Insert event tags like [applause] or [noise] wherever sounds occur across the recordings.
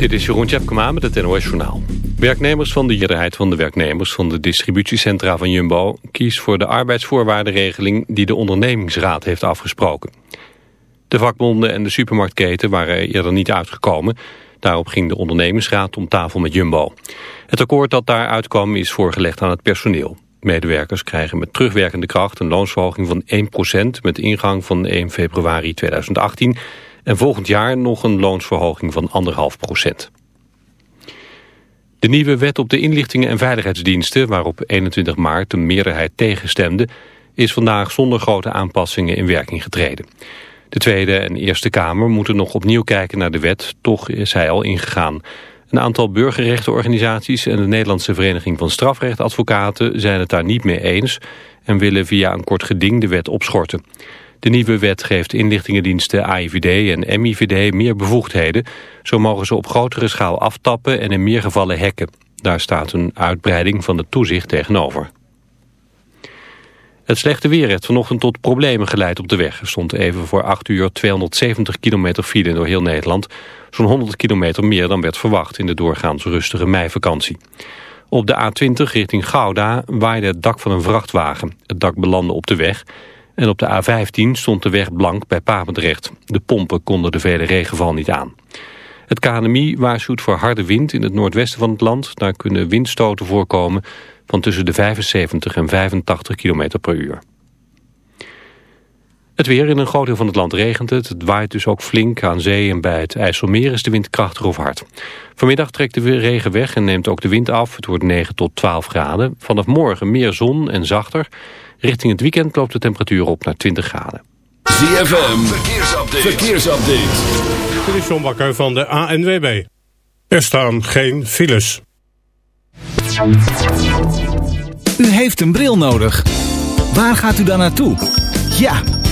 Dit is Jeroen Tjepkema met het NOS Journaal. Werknemers van de meerderheid van de werknemers van de distributiecentra van Jumbo... kiest voor de arbeidsvoorwaardenregeling die de ondernemingsraad heeft afgesproken. De vakbonden en de supermarktketen waren er eerder niet uitgekomen. Daarop ging de ondernemingsraad om tafel met Jumbo. Het akkoord dat daar uitkwam is voorgelegd aan het personeel. Medewerkers krijgen met terugwerkende kracht een loonsverhoging van 1% met ingang van 1 februari 2018 en volgend jaar nog een loonsverhoging van 1,5 procent. De nieuwe wet op de inlichtingen en veiligheidsdiensten, waarop 21 maart de meerderheid tegenstemde, is vandaag zonder grote aanpassingen in werking getreden. De Tweede en Eerste Kamer moeten nog opnieuw kijken naar de wet, toch is hij al ingegaan. Een aantal burgerrechtenorganisaties en de Nederlandse Vereniging van Strafrechtadvocaten zijn het daar niet mee eens en willen via een kort geding de wet opschorten. De nieuwe wet geeft inlichtingendiensten AIVD en MIVD meer bevoegdheden. Zo mogen ze op grotere schaal aftappen en in meer gevallen hacken. Daar staat een uitbreiding van het toezicht tegenover. Het slechte weer heeft vanochtend tot problemen geleid op de weg. Er stond even voor 8 uur 270 kilometer file door heel Nederland. Zo'n 100 kilometer meer dan werd verwacht in de doorgaans rustige meivakantie. Op de A20 richting Gouda waaide het dak van een vrachtwagen. Het dak belandde op de weg en op de A15 stond de weg blank bij Papendrecht. De pompen konden de vele regenval niet aan. Het KNMI waarschuwt voor harde wind in het noordwesten van het land. Daar kunnen windstoten voorkomen van tussen de 75 en 85 km per uur. Het weer in een groot deel van het land regent het. Het waait dus ook flink aan zee en bij het IJsselmeer is de wind krachtig of hard. Vanmiddag trekt de regen weg en neemt ook de wind af. Het wordt 9 tot 12 graden. Vanaf morgen meer zon en zachter. Richting het weekend loopt de temperatuur op naar 20 graden. ZFM, verkeersupdate. verkeersupdate. Dit is John Bakker van de ANWB. Er staan geen files. U heeft een bril nodig. Waar gaat u dan naartoe? Ja,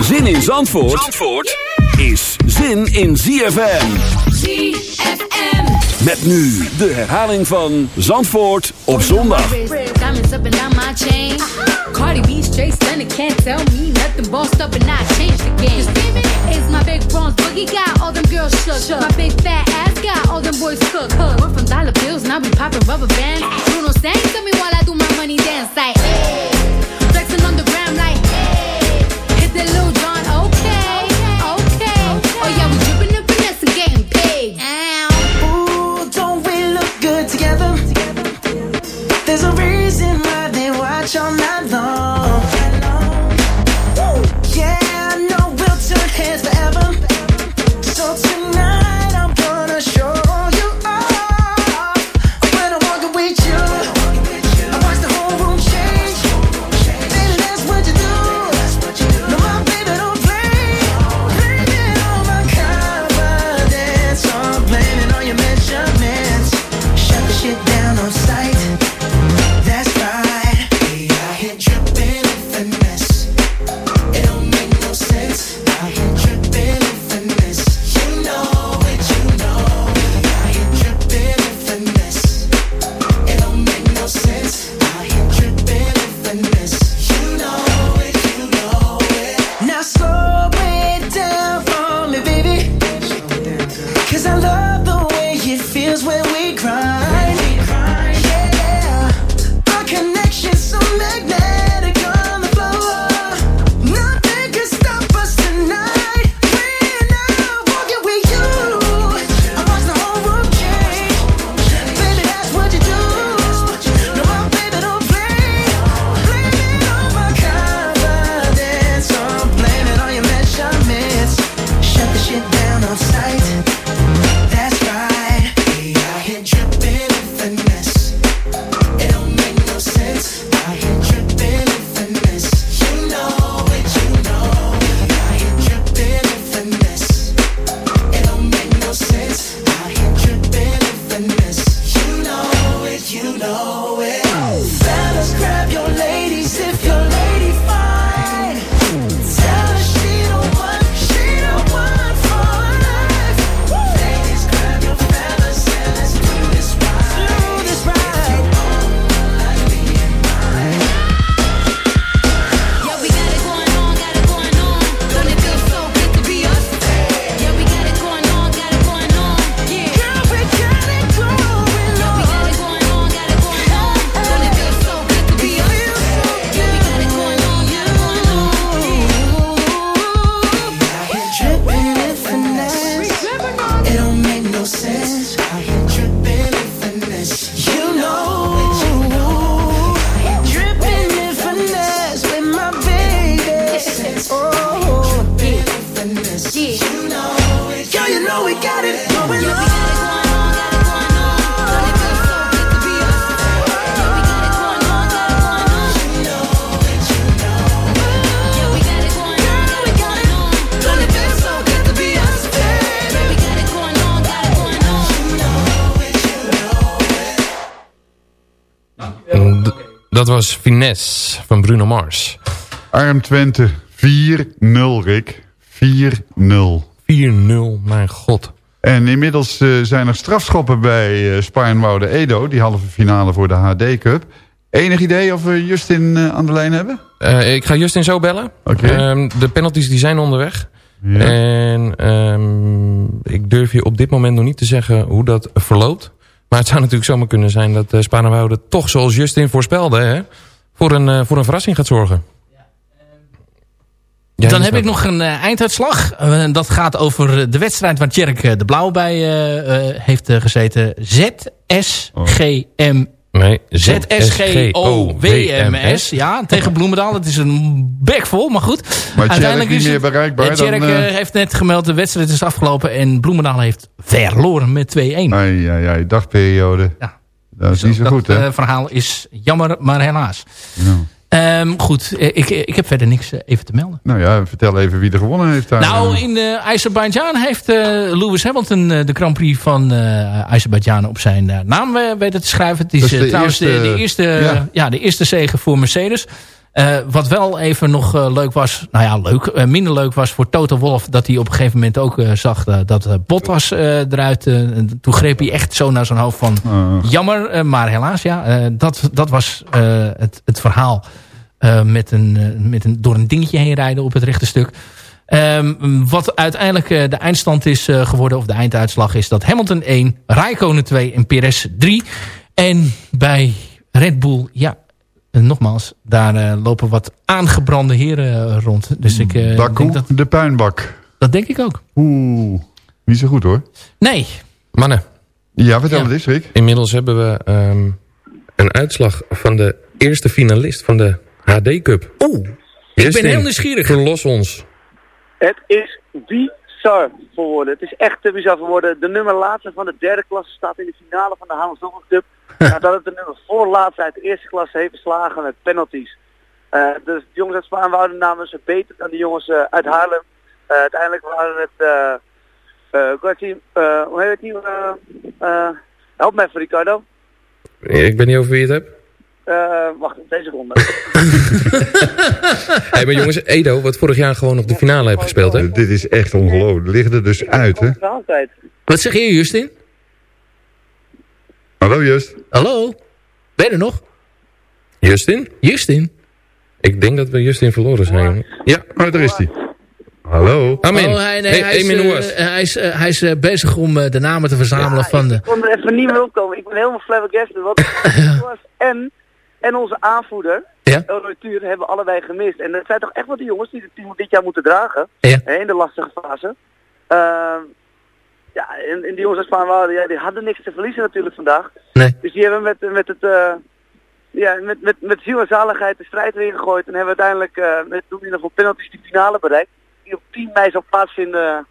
Zin in Zandvoort, Zandvoort is zin in ZFM. ZFM. Met nu de herhaling van Zandvoort op zondag. Cardi B straight stunning, can't tell me nothing. Bossed up and I changed the game. It's my big bronze boogie got all them girls shook. My big fat ass got all them boys cook. From dollar bills, now we popping rubber bands. Bruno sang to me while I do my money dance like. Hey. Flexing on the gram like. John, okay, okay. Oh yeah, we dripping finesse and getting paid. Ooh, don't we look good together? There's a reason why they watch all night Bruno Mars. Arm Twente 4-0, Rick. 4-0. 4-0, mijn god. En inmiddels eh, zijn er strafschoppen bij uh, Spaarnwoude Edo. Die halve finale voor de HD Cup. Enig idee of we Justin eh, aan de lijn hebben? Ik ga Justin zo bellen. Oké. Ehm, de penalties die zijn onderweg. Ja. En ehm, ik durf je op dit moment nog niet te zeggen hoe dat verloopt. Maar het zou natuurlijk zomaar kunnen zijn dat uh, toch zoals Justin voorspelde... Hè, voor, een, uh, voor een verrassing gaat zorgen. Ja, Dan heb ik nog een uh, einduitslag. Uh, dat gaat over de wedstrijd waar Tjerk uh, de Blauw bij heeft gezeten. ZSGM. Nee, ZSGOWMS. Ja, tegen Bloemendaal. Het is een bek vol, maar goed. Maar Uiteindelijk niet meer bereikbaar. Tjerk dan, heeft net gemeld, de wedstrijd is afgelopen. En Bloemendaal heeft verloren met 2-1. Ja, ja, dagperiode. Ja. Dat is niet zo dat, goed, hè? Het verhaal is jammer, maar helaas. Ja. Um, goed, ik, ik heb verder niks even te melden. Nou ja, vertel even wie er gewonnen heeft. Daar. Nou, in uh, Azerbeidzjan heeft uh, Lewis Hamilton uh, de Grand Prix van Azerbeidzjan op zijn naam weten te schrijven. Het is, is trouwens eerste, de, de, eerste, ja. ja. de eerste zege voor Mercedes. Wat wel even nog leuk was, nou ja, leuk, minder leuk was voor Toto Wolff... dat hij op een gegeven moment ook zag dat Bottas eruit... toen greep hij echt zo naar zijn hoofd van jammer, maar helaas, ja, dat, dat was het, het verhaal... Met een, met een, door een dingetje heen rijden op het rechte stuk. Um, wat uiteindelijk de eindstand is geworden, of de einduitslag is dat Hamilton 1, Raikkonen 2 en Perez 3. En bij Red Bull, ja, nogmaals, daar lopen wat aangebrande heren rond. Dus ik Baku, denk dat... de puinbak. Dat denk ik ook. Oeh, niet zo goed hoor. Nee. Mannen. Ja, vertel ja. het eens, Rick. Inmiddels hebben we um, een uitslag van de eerste finalist van de HD Cup. Oeh, ik ben heel nieuwsgierig. Verlos ons. Het is bizar voor woorden. Het is echt te bizar voor woorden. De nummer laatste van de derde klasse staat in de finale van de Hamelstoffen Cup. [laughs] nadat het de nummer voorlaatste uit de eerste klasse heeft verslagen met penalties. Uh, dus de jongens uit Spaanwouden namen ze beter dan de jongens uh, uit Haarlem. Uh, uiteindelijk waren het... Uh, team, hoe heet het team? help mij even Ricardo. Ik ben niet over wie je het hebt. Uh, wacht, twee seconden. [laughs] hey, maar jongens, Edo, wat vorig jaar gewoon nog de finale heeft gespeeld, hè? Dit is echt ongelooflijk. Ligt er dus uit, hè? Wat zeg je, Justin? Hallo, Just. Hallo? Ben je er nog? Justin? Justin? Ik denk dat we Justin verloren zijn. Ja, maar daar is hij. Hallo. Amen. Oh, hij, nee, hey, hij, is, uh, hij, is, uh, hij is uh, bezig om de namen te verzamelen ja, van de... Ik kon er even niet meer opkomen. Ik ben helemaal flabbergasted. Wat [laughs] was en, en onze aanvoerder, ja? Elroy Tuur, hebben allebei gemist. En dat zijn toch echt wel de jongens die het team dit jaar moeten dragen. Ja. In de lastige fase. Ehm, ja, en, en die jongens uit Spaanwouden, ja, die hadden niks te verliezen natuurlijk vandaag. Nee. Dus die hebben met, met het... ja, met, met, met ziel en zaligheid de strijd erin gegooid. En hebben uiteindelijk uh, met doen in voor penalties die finale bereikt. Die op 10 mei zal plaatsvinden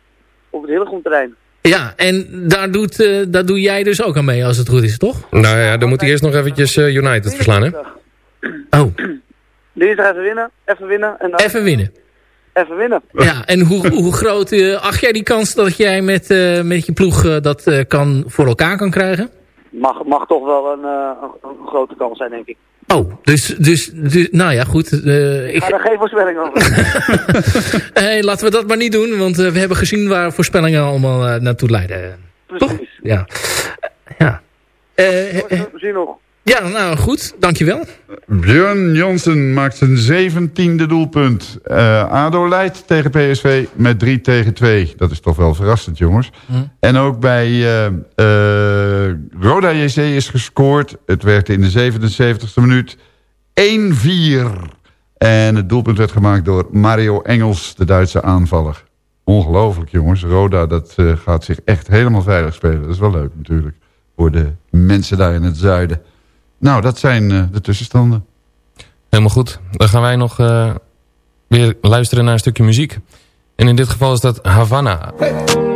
op het Hillegomterrein. Ja, en daar, doet, uh, daar doe jij dus ook aan mee als het goed is, toch? Nou ja, dan moet hij eerst nog eventjes uh, United verslaan, hè? Oh. Dinsdag even winnen, even winnen. En dan Even winnen. Even winnen. Ja, en hoe, hoe groot uh, acht jij die kans dat jij met, uh, met je ploeg uh, dat kan, voor elkaar kan krijgen? Mag, mag toch wel een, een, een grote kans zijn, denk ik. Oh, dus, dus, dus nou ja, goed. Uh, ik ga er geen voorspelling over. hey, [laughs] laten we dat maar niet doen, want uh, we hebben gezien waar voorspellingen allemaal uh, naartoe leiden. Precies. Toch? Ja. ja. we zien nog. Ja, nou goed, dankjewel. Björn Jansen maakt zijn zeventiende doelpunt. Uh, ADO leidt tegen PSV met 3 tegen 2. Dat is toch wel verrassend, jongens. Hm. En ook bij uh, uh, Roda JC is gescoord. Het werd in de 77e minuut 1-4. En het doelpunt werd gemaakt door Mario Engels, de Duitse aanvaller. Ongelooflijk, jongens. Roda dat, gaat zich echt helemaal veilig spelen. Dat is wel leuk natuurlijk. Voor de mensen daar in het zuiden. Nou, dat zijn uh, de tussenstanden. Helemaal goed. Dan gaan wij nog uh, weer luisteren naar een stukje muziek. En in dit geval is dat Havana. Hey.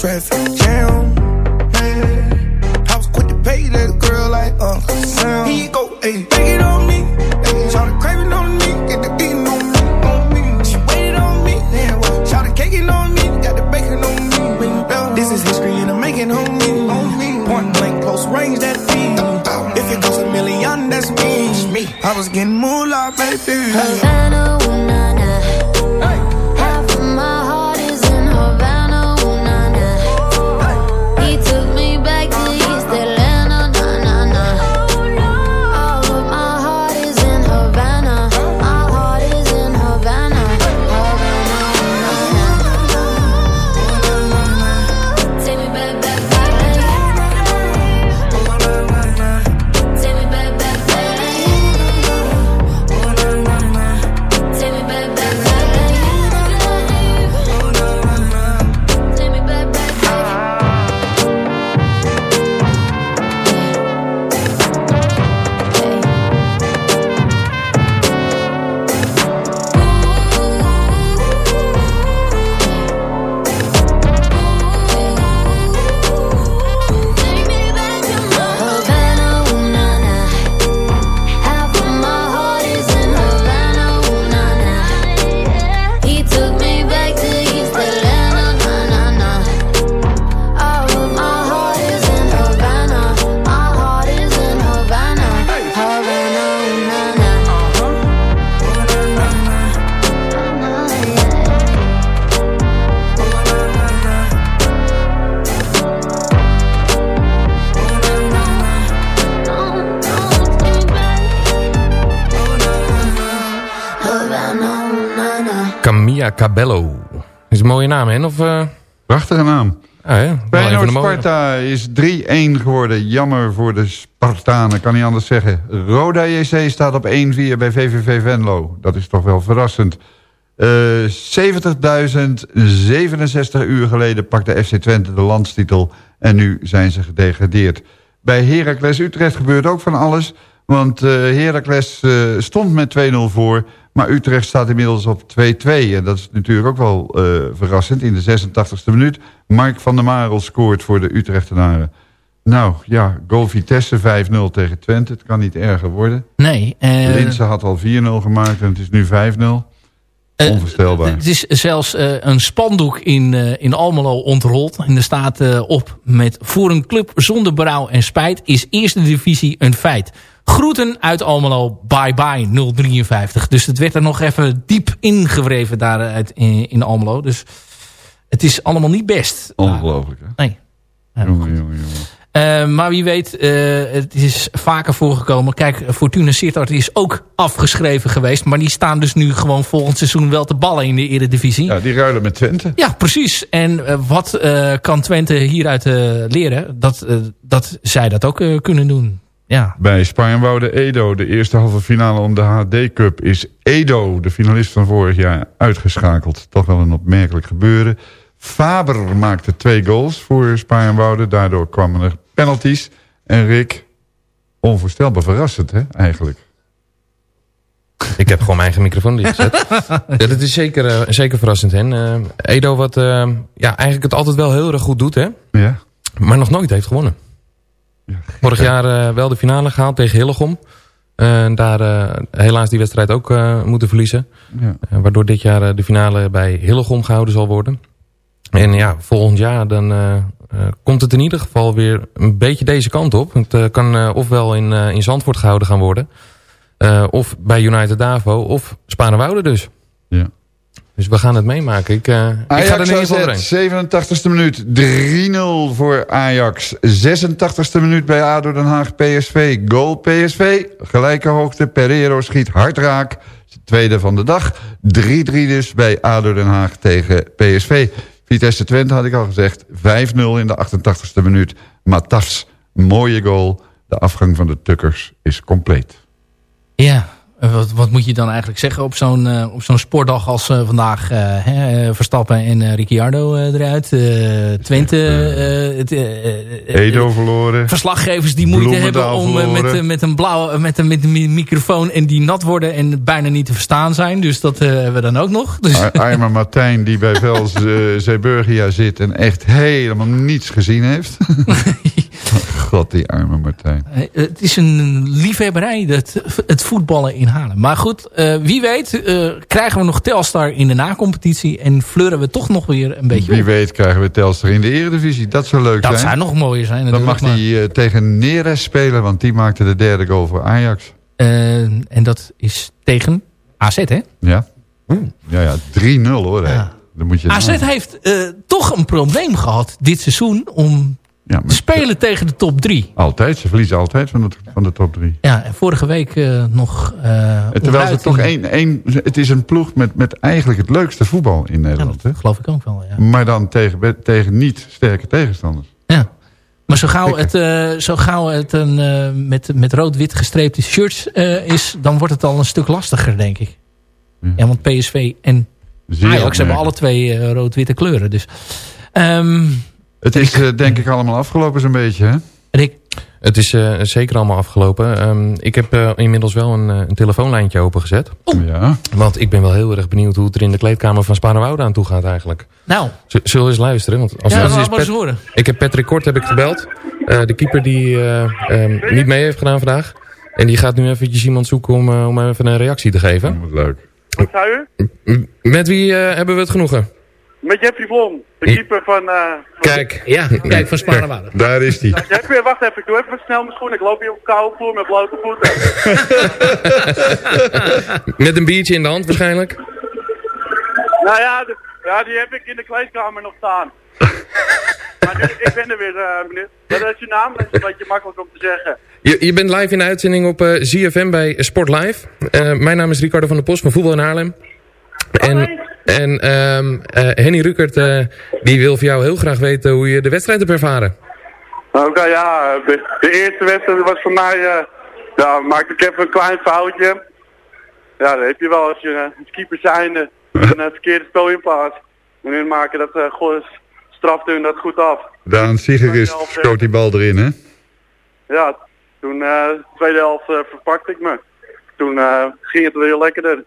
Traffic Cabello. Is een mooie naam, hè? Of, uh... Prachtige naam. Ah, ja. Feyenoord. Sparta is 3-1 geworden. Jammer voor de Spartanen, kan niet anders zeggen. Roda JC staat op 1-4 bij VVV Venlo. Dat is toch wel verrassend. Eh 70.067 uur geleden pakte FC Twente de landstitel. En nu zijn ze gedegradeerd. Bij Heracles Utrecht gebeurt ook van alles. Want uh, Heracles uh, stond met 2-0 voor. Maar Utrecht staat inmiddels op 2-2. En dat is natuurlijk ook wel uh, verrassend. In de 86e minuut. Mark van der Marel scoort voor de Utrechtenaren. Nou ja, goal Vitesse 5-0 tegen Twente. Het kan niet erger worden. Nee. Uh, Linse had al 4-0 gemaakt en het is nu 5-0. Onvoorstelbaar. Het is zelfs uh, een spandoek in, uh, in Almelo ontrold. En er staat op met voor een club zonder berouw en spijt is eerste divisie een feit. Groeten uit Almelo, bye bye 053. Dus het werd er nog even diep ingewreven daar uit in, in Almelo. Dus het is allemaal niet best. Ongelooflijk hè? Nee. Ja, jongen, jongen, jongen. Uh, maar wie weet, uh, het is vaker voorgekomen. Kijk, Fortuna Sittard is ook afgeschreven geweest. Maar die staan dus nu gewoon volgend seizoen wel te ballen in de Eredivisie. Ja, die ruilen met Twente. Ja, precies. En uh, wat kan Twente hieruit leren? Dat, dat zij dat ook kunnen doen. Ja. Bij Spaanwoude Edo, de eerste halve finale om de HD Cup... is Edo, de finalist van vorig jaar, uitgeschakeld. Toch wel een opmerkelijk gebeuren. Faber maakte twee goals voor Spaanwouden. Daardoor kwamen er penalties. En Rick, onvoorstelbaar verrassend hè, eigenlijk. Ik heb gewoon mijn eigen microfoon dichtgezet. [laughs] ja, dat is zeker, uh, zeker verrassend. Hè? Uh, Edo wat uh, ja, eigenlijk het altijd wel heel erg goed doet. Hè? Ja. Maar nog nooit heeft gewonnen. Vorig jaar wel de finale gehaald tegen Hillegom. daar helaas die wedstrijd ook moeten verliezen. Ja. waardoor dit jaar de finale bij Hillegom gehouden zal worden. En ja, volgend jaar dan komt het in ieder geval weer een beetje deze kant op. Het kan ofwel in, in Zandvoort gehouden gaan worden. of bij United Davo of Spanenwoude dus. Ja. Dus we gaan het meemaken. Ik, Ajax ik ga er niet voor 87ste minuut 3-0 voor Ajax. 86ste minuut bij ADO Den Haag PSV. Goal PSV. Gelijke hoogte. Pereiro schiet hard raak. Tweede van de dag. 3-3 dus bij ADO Den Haag tegen PSV. Vitesse Twente had ik al gezegd. 5-0 in de 88ste minuut. Matafs, mooie goal. De afgang van de Tukkers is compleet. Ja, wat, wat moet je dan eigenlijk zeggen op zo'n uh, op zo'n sportdag als uh, vandaag? Uh, hè, Verstappen en Ricciardo eruit. Twente. Edo verloren. Verslaggevers die moeite hebben om met, met een blauwe met een, met een microfoon en die nat worden en bijna niet te verstaan zijn. Dus dat hebben we dan ook nog. Dus. Martijn die bij [laughs] Vels Zeeburgia zit en echt helemaal niets gezien heeft. [laughs] [laughs] God, die arme Martijn. Het is een liefhebberij, het, het voetballen in Haarlem. Maar goed, uh, wie weet uh, krijgen we nog Telstar in de nacompetitie... en fleuren we toch nog weer een beetje Wie op. weet krijgen we Telstar in de eredivisie. Dat zou leuk dat zijn. Dat zou nog mooier zijn. Dan mag hij uh, tegen Neres spelen, want die maakte de derde goal voor Ajax. en dat is tegen AZ, hè? Ja. Ja, ja 3-0 hoor. Ja. Dan moet je AZ heeft toch een probleem gehad dit seizoen... om ja, spelen tegen de top 3. Altijd, ze verliezen altijd van de, van de top 3. Ja, en vorige week uh, nog... Uh, Terwijl ze toch één, één, het is een ploeg met, met eigenlijk het leukste voetbal in Nederland. Ja, dat hè? geloof ik ook wel, ja. Maar dan tegen, tegen niet sterke tegenstanders. Ja. Maar zo gauw het, uh, zo gauw het een met, met rood-wit gestreepte shirts is... dan wordt het al een stuk lastiger, denk ik. Ja, ja want PSV en Ajax hebben alle twee rood-witte kleuren. Dus... Um, het is uh, denk ik allemaal afgelopen zo'n beetje, hè? Rick? Het is uh, zeker allemaal afgelopen. Um, ik heb uh, inmiddels wel een, een telefoonlijntje opengezet. Oh. Ja. Want ik ben wel heel erg benieuwd hoe het er in de kleedkamer van Spanenwoude aan toe gaat eigenlijk. Nou. Z zullen we eens luisteren? Want als ja, is horen. Ik heb Patrick Kort heb ik gebeld. de keeper die um, niet mee heeft gedaan vandaag. En die gaat nu eventjes iemand zoeken om, om even een reactie te geven. Oh, leuk. Wat zei u? Met wie hebben we het genoegen? Met Jeffrey Vlom, de keeper van... Uh, kijk, ja, kijk van Spanenwaarde. Daar is hij. Jeffrey, wacht even, ik doe even snel mijn schoenen. Ik loop hier op koude vloer met blote voeten. [laughs] met een biertje in de hand waarschijnlijk? Nou ja, de, ja, die heb ik in de kleedkamer nog staan. [laughs] maar nu, ik ben er weer, uh, meneer. Wat is je naam? Dat is een beetje makkelijk om te zeggen. Je, je bent live in de uitzending op uh, ZFM bij Sport Live. Uh, mijn naam is Ricardo van der Post van Voetbal in Haarlem. En, en um, uh, Henny Rukert, uh, die wil van jou heel graag weten hoe je de wedstrijd hebt ervaren. Oké, okay, ja. De, de, eerste wedstrijd was voor mij... Uh, ja, maakte ik even een klein foutje. Ja, dat heb je wel als je als keeper zijnde [laughs] een verkeerde spel inplaatst. En hun maken dat uh, goh, straft hun dat goed af. Daan Siegerist schoot die bal erin, hè? ja, toen eh, de tweede helft eh, verpakte ik me. Toen eh, ging het weer lekkerder.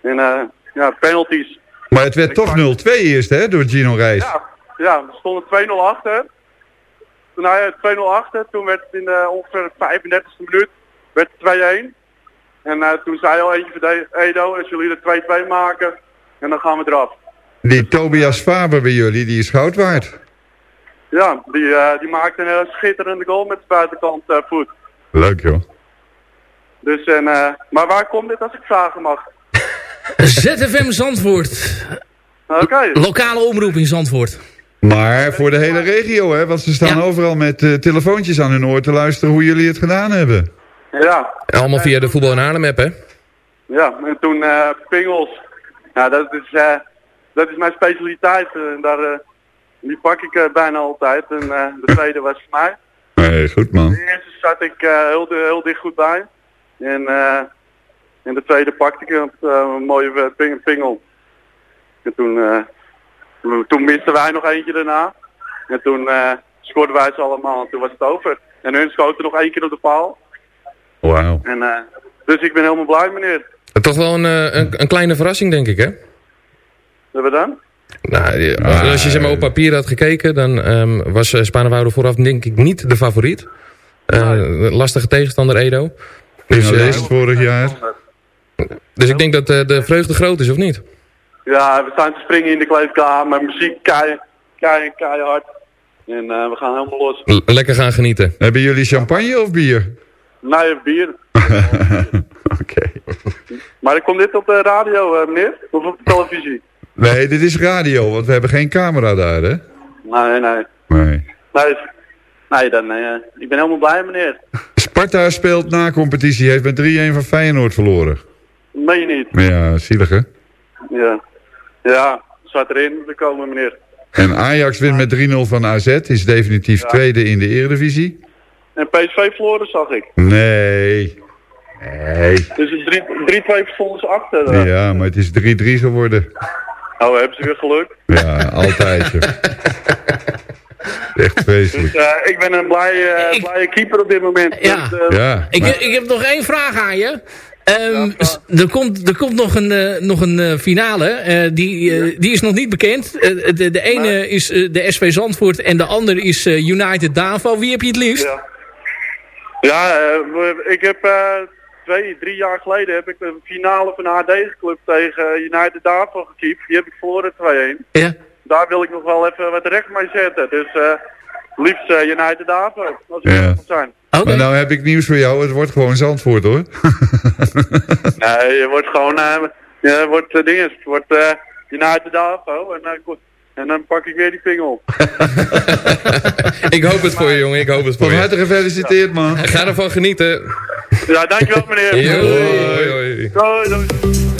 En eh, ja, penalties. Maar het werd toch 0-2 eerst, hè, door Gino Reis. Ja, ja, we stonden 2-0 achter. Toen hij 2-0 achter, toen werd het in de ongeveer de 35e minuut werd het 2-1. En eh, toen zei al eentje van Edo, als jullie er 2-2 maken, en dan gaan we eraf. Die Tobias Faber bij jullie, die is goud waard. Ja, die, eh, die maakte een eh, schitterende goal met de buitenkant eh, voet. Leuk, joh. Dus, en, eh, maar waar komt dit als ik vragen mag? ZFM Zandvoort. Oké. Lokale omroep in Zandvoort. Maar voor de hele regio, hè, want ze staan overal met eh, telefoontjes aan hun oor te luisteren hoe jullie het gedaan hebben. Ja, Allemaal via de voetbal- en Haarlem app, hè? ja, en toen eh pingels. Ja, dat is, eh, dat is mijn specialiteit. En daar, eh, die pak ik bijna altijd. En eh, de tweede was voor mij. Nee, goed man. De eerste zat ik eh, heel, heel dicht goed bij. En, eh en de tweede pakte ik een, eh, een mooie eh, ping- pingel. En toen, eh, toen- misten wij nog eentje daarna. En toen eh scoorden wij ze allemaal en toen was het over. En hun schoten nog één keer op de paal. Wauw. En, eh, dus ik ben helemaal blij meneer. Toch wel een, een, een kleine verrassing, denk ik, hè? Hebben we dan? Nou, ja, als je zeg maar, op papier had gekeken, dan ehm, was Spanenwoude vooraf denk ik niet de favoriet. Eh, lastige tegenstander Edo. Dus, eh, Finalist vorig jaar. Dus ik denk dat eh, de vreugde groot is, of niet? Ja, we staan te springen in de kleedkamer. Muziek kei, kei, keihard. En eh, we gaan helemaal los. L- lekker gaan genieten. Hebben jullie champagne of bier? Nee, bier. [laughs] Oké. Maar ik kom dit op de radio, eh, meneer? Of op de televisie? Nee, dit is radio, want we hebben geen camera daar, hè? Nee, nee. Nee. Nee, nee dan, eh, ik ben helemaal blij, meneer. Sparta speelt na competitie, heeft met 3-1 van Feyenoord verloren. Meen je niet? Ja, zielig hè? Ja. Ja, zat erin moeten komen, meneer. En Ajax wint met 3-0 van AZ, is definitief Ja. tweede in de Eredivisie. En PSV verloren, zag ik. Nee. Nee. Dus het drie- 3-2 stonden ze achter. eh. Ja, maar het is 3-3 geworden. Oh, hebben ze weer geluk. Ja, altijd. Echt vreselijk. Dus eh, ik ben een blije, eh, blije keeper op dit moment. Ja. Dus, eh, Ja, Ik, maar- ik heb nog één vraag aan je. Ehm, er, komt, er komt nog een, eh, nog een eh, finale. Eh, die, die is nog niet bekend. De, de ene is de SV Zandvoort en de andere is eh, United Davo. Wie heb je het liefst? Ja, ja ik heb eh, twee, drie jaar geleden heb ik de finale van de HD-club tegen United Davo gekiept. Die heb ik verloren 2-1. Ja. Daar wil ik nog wel even wat recht mee zetten. Dus eh, liefst United Davo, als ik Ja. moet Maar nou heb ik nieuws voor jou, het wordt gewoon Zandvoort hoor. [laughs] Nee, je wordt gewoon, eh je wordt uh, dinges, het wordt eh United Davo en, dan ko- en dan pak ik weer die pingel. [laughs] Ik hoop het voor je, jongen. Ik hoop het voor Van je. harte gefeliciteerd man. Ga ervan genieten. Ja, dankjewel meneer. Hoi, hoi.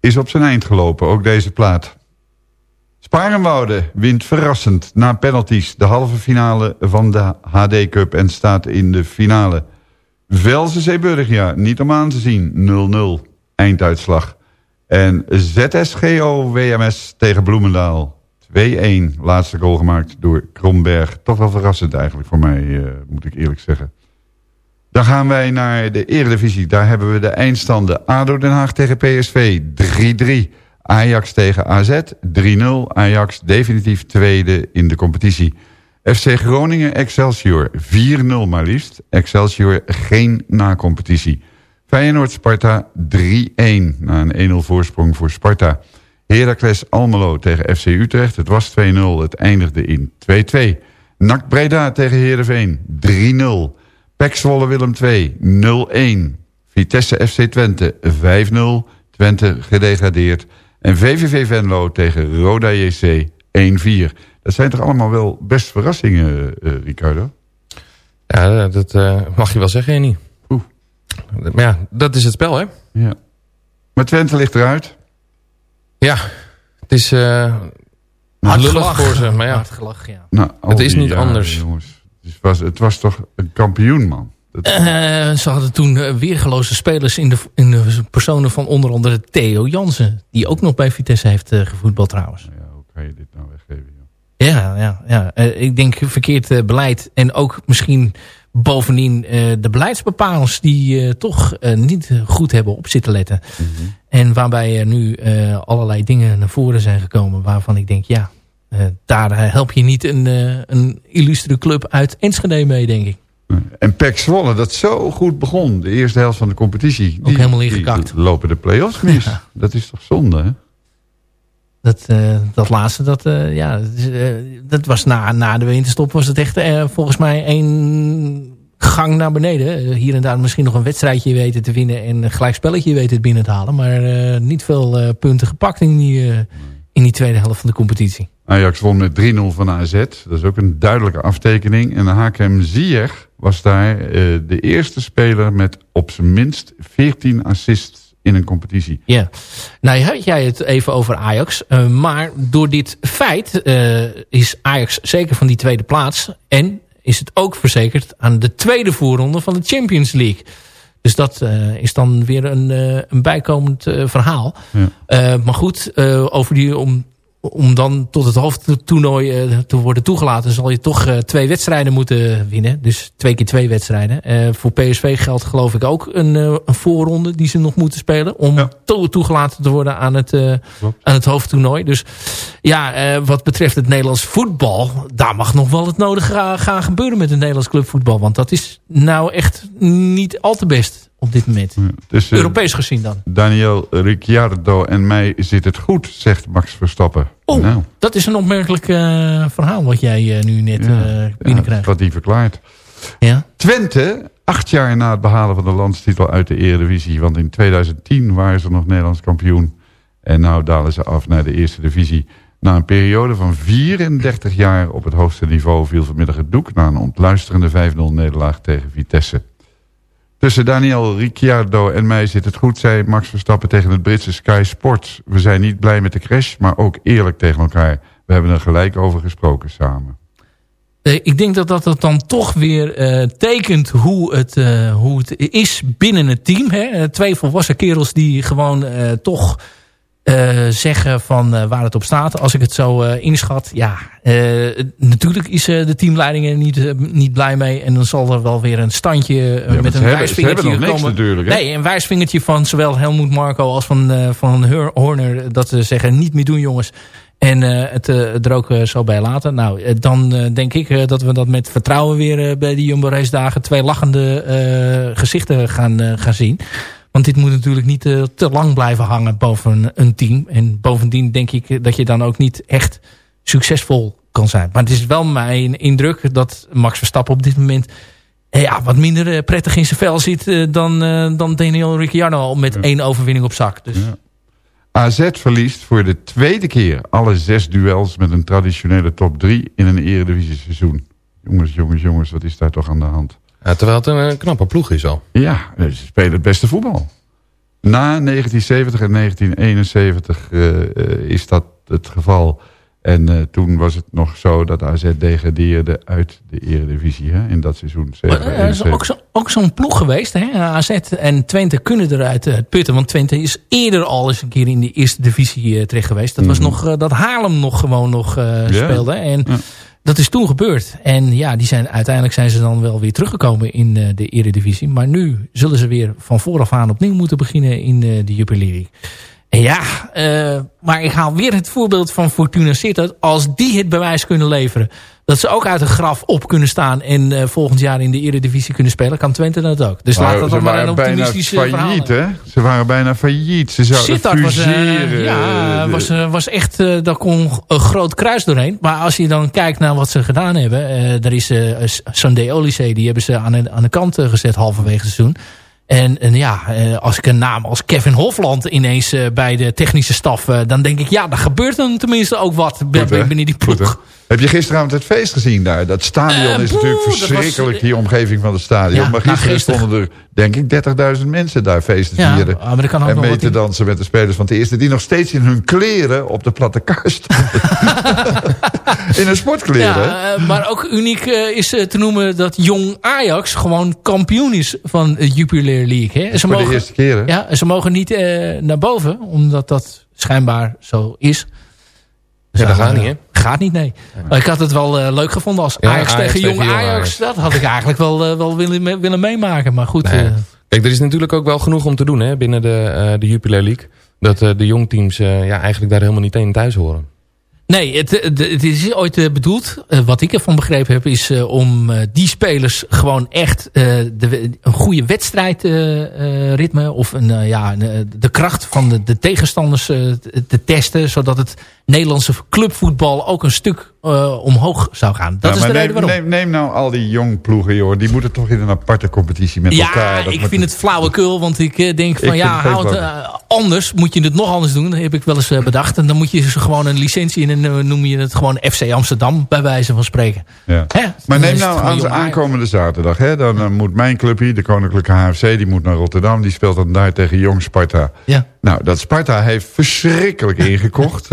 Is op zijn eind gelopen, ook deze plaat. Sparenwoude wint verrassend na penalties de halve finale van de HD Cup en staat in de finale. Velsen Zeeburgia, niet om aan te zien, 0-0, einduitslag. En ZSGO WMS tegen Bloemendaal, 2-1, laatste goal gemaakt door Kromberg. Toch wel verrassend eigenlijk voor mij, eh, moet ik eerlijk zeggen. Dan gaan wij naar de Eredivisie. Daar hebben we de eindstanden. ADO Den Haag tegen PSV 3-3. Ajax tegen AZ 3-0. Ajax definitief tweede in de competitie. FC Groningen Excelsior 4-0 maar liefst. Excelsior geen na-competitie. Feyenoord Sparta 3-1 na een 1-0 voorsprong voor Sparta. Heracles Almelo tegen FC Utrecht. Het was 2-0, het eindigde in 2-2. NAC Breda tegen Heerenveen 3-0. Pek Zwolle Willem 2 0-1. Vitesse FC Twente 5-0. Twente gedegradeerd. En VVV Venlo tegen Roda JC 1-4. Dat zijn toch allemaal wel best verrassingen, uh, Ricardo? Ja, dat uh, mag je wel zeggen, Henny. Oeh. Maar ja, dat is het spel, hè? Ja. Maar Twente ligt eruit. Ja, het is uh, lullig voor ze, maar ja. Gelach, ja. Nou, het is niet jaren, anders. Jongens. Het was, het was toch een kampioen, man. Dat... Uh, ze hadden toen uh, weergeloze spelers in de, in de personen van onder andere Theo Jansen. Die ook nog bij Vitesse heeft uh, gevoetbald trouwens. Ja, hoe kan je dit nou weggeven? Joh? Ja, ja, ja. ik denk verkeerd beleid. En ook misschien bovendien de beleidsbepalers die toch niet goed hebben op zitten letten. Mm -hmm. En waarbij er nu allerlei dingen naar voren zijn gekomen waarvan ik denk, ja, daar help je niet een, uh, een illustere club uit Enschede mee, denk ik. En Pek Zwolle, dat zo goed begon, de eerste helft van de competitie. Ook die, helemaal ingekakt. Lopen de play-offs [laughs] mis. Ja. Dat is toch zonde, hè? Dat, uh, dat laatste, dat, ja, dat was na, na de winterstop was het echt volgens mij één gang naar beneden. hier en daar misschien nog een wedstrijdje weten te winnen en een gelijkspelletje weten binnen te halen. Maar niet veel punten gepakt in die, in die tweede helft van de competitie. Ajax won met 3-0 van AZ. Dat is ook een duidelijke aftekening. En Hakem Ziyech was daar uh, de eerste speler met op zijn minst 14 assists in een competitie. Ja, nou had jij het even over Ajax. Uh, maar door dit feit uh, is Ajax zeker van die tweede plaats. En is het ook verzekerd aan de tweede voorronde van de Champions League. Dus dat uh, is dan weer een, uh, een bijkomend uh, verhaal. Ja. maar goed, over die, om, om dan tot het hoofdtoernooi te worden toegelaten... zal je toch twee wedstrijden moeten winnen. Dus twee keer twee wedstrijden. voor PSV geldt geloof ik ook een, een voorronde die ze nog moeten spelen... om ja. to toegelaten te worden aan het, aan het hoofdtoernooi. Dus ja, wat betreft het Nederlands voetbal... daar mag nog wel het nodige gaan gebeuren met het Nederlands clubvoetbal. Want dat is nou echt niet al te best op dit moment. Dus, uh, Europees gezien dan. Daniel Ricciardo en mij zit het goed, zegt Max Verstappen. Oh, nou. dat is een opmerkelijk uh, verhaal wat jij uh, nu net ja, binnenkrijgt. Ja, wat hij verklaart. Ja? Twente, acht jaar na het behalen van de landstitel uit de Eredivisie. Want in 2010 waren ze nog Nederlands kampioen. En nou dalen ze af naar de eerste divisie. Na een periode van 34 jaar op het hoogste niveau viel vanmiddag het doek... na een ontluisterende 5-0 nederlaag tegen Vitesse. Tussen Daniel Ricciardo en mij zit het goed, zei Max Verstappen tegen het Britse Sky Sports. We zijn niet blij met de crash, maar ook eerlijk tegen elkaar. We hebben er gelijk over gesproken samen. Ik denk dat dat dan toch weer uh, tekent hoe het, uh, hoe het is binnen het team. Hè? Twee volwassen kerels die gewoon toch uh, zeggen van uh, waar het op staat. Als ik het zo uh, inschat, ja, natuurlijk is de teamleiding er niet, niet blij mee. En dan zal er wel weer een standje ja, met een hebben, wijsvingertje komen. Nee, een wijsvingertje van zowel Helmoet Marco als van, van Horner. Dat ze zeggen, niet meer doen jongens. En het er ook zo bij laten. Nou, dan denk ik dat we dat met vertrouwen weer bij die Jumbo Race dagen... twee lachende gezichten gaan, gaan zien. Want dit moet natuurlijk niet uh, te lang blijven hangen boven een team. En bovendien denk ik dat je dan ook niet echt succesvol kan zijn. Maar het is wel mijn indruk dat Max Verstappen op dit moment... Eh, ja, wat minder prettig in zijn vel zit dan, dan Daniel Ricciardo al met ja. één overwinning op zak. Dus. Ja. AZ verliest voor de tweede keer alle zes duels met een traditionele top 3 in een eredivisie seizoen. Jongens, jongens, jongens, wat is daar toch aan de hand? Ja, terwijl het een, een, knappe ploeg is al. Ja, ze spelen het beste voetbal. Na 1970 en 1971 eh, eh, is dat het geval. En eh, toen was het nog zo dat AZ degradeerde uit de eredivisie hè, in dat seizoen. Maar, is ook zo- ook zo'n ploeg geweest. Hè? AZ en Twente kunnen eruit eh, putten. Want Twente is eerder al eens een keer in de eerste divisie eh, terecht geweest. Dat was Mhm. nog eh, dat Haarlem nog gewoon nog eh, speelde. En dat is toen gebeurd. En ja, die zijn, uiteindelijk zijn ze dan wel weer teruggekomen in eh, de eredivisie. Maar nu zullen ze weer van vooraf aan opnieuw moeten beginnen in eh, de Jupiler ja, eh, maar ik haal weer het voorbeeld van Fortuna Sittard. Als die het bewijs kunnen leveren dat ze ook uit een graf op kunnen staan... en eh, volgend jaar in de eredivisie kunnen spelen, kan Twente dat ook. Dus laat Maar dat dan maar een waren bijna optimistisch verhaal. failliet, hè? Ze waren bijna failliet. Ze zouden Sittard was, fuseren. ja, was, was echt, daar kon een groot kruis doorheen. Maar als je dan kijkt naar wat ze gedaan hebben. er is Sunday Olysee, die hebben ze aan de, aan de kant gezet halverwege het seizoen. En, en ja, eh, als ik een naam als Kevin Hofland ineens eh, bij de technische staf... eh, dan denk ik, ja, er gebeurt dan tenminste ook wat Goed, hè? binnen die ploeg. Goed? Heb je gisteravond het feest gezien daar? Dat stadion Eh, is boe, natuurlijk was- verschrikkelijk, die omgeving van het stadion. Ja, maar nou, gisteren stonden er, denk ik, 30.000 mensen daar feest te Ja, vieren. maar er kan ook en mee te dansen met de spelers van het eerste. Die nog steeds in hun kleren op de platte stonden. [laughs] in hun sportkleren. Ja, eh, maar ook uniek eh, is te noemen dat jong Ajax gewoon kampioen is van de Jupiler League. Hè. Ze voor de eerste keer, hè? Ja, ze mogen niet eh, naar boven, omdat dat schijnbaar zo is. Ja, dat gaat niet, hè? Gaat niet, nee. Maar ik had het wel eh, leuk gevonden als Ja, Ajax, Ajax tegen jong tegen jong Ajax. Ajax. Dat had ik eigenlijk wel, eh, wel willen, willen meemaken. Maar goed, eh, Kijk, er is natuurlijk ook wel genoeg om te doen hè, binnen de, de Jupiler League. Dat de jongteams ja, eigenlijk daar helemaal niet in thuis horen. Nee, het, is ooit eh, bedoeld, eh, wat ik ervan begrepen heb, is eh, om die spelers gewoon echt de, een goede wedstrijdritme of een, ja, de kracht van de, de tegenstanders te, te testen, zodat het Nederlandse clubvoetbal ook een stuk eh, omhoog zou gaan. Dat Ja, is de maar reden neem, waarom. neem, neem nou al die jong ploegen, joh. Die moeten toch in een aparte competitie met elkaar. Ja, ik vind het flauwekul, want ik eh, denk van Ik ja, het het, eh, anders moet je het nog anders doen. Dat heb ik wel eens bedacht. En dan moet je ze gewoon een licentie in en dan noem je het gewoon FC Amsterdam, bij wijze van spreken. Ja. Hè? Maar neem nou aan aankomende zaterdag. Hè? Dan moet mijn clubje, de Koninklijke HFC, die moet naar Rotterdam. Die speelt dan daar tegen Jong Sparta. Ja. Nou, dat Sparta heeft verschrikkelijk ingekocht...